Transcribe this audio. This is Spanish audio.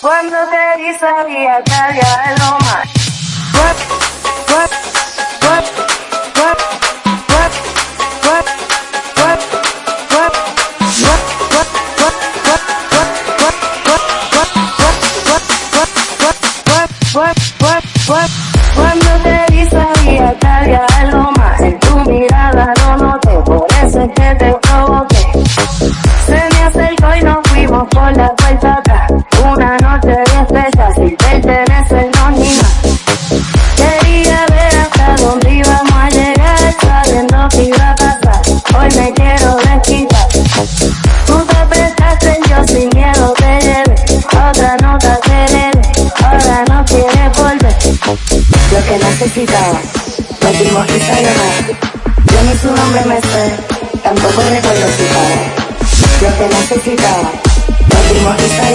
Cuando te vi sabía que había algo más. Cuando te vi sabía que había algo más. En tu mirada lo noté, por eso es que te provoqué. Necesitaba, metimos quizá llamar. Yo ni su nombre me sé, tampoco recuerdo su cara. Lo que necesitaba, metimos quizá llamar.